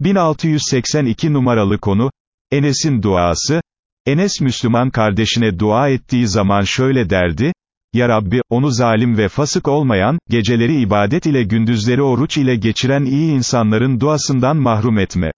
1682 numaralı konu, Enes'in duası, Enes Müslüman kardeşine dua ettiği zaman şöyle derdi, Ya Rabbi, onu zalim ve fasık olmayan, geceleri ibadet ile gündüzleri oruç ile geçiren iyi insanların duasından mahrum etme.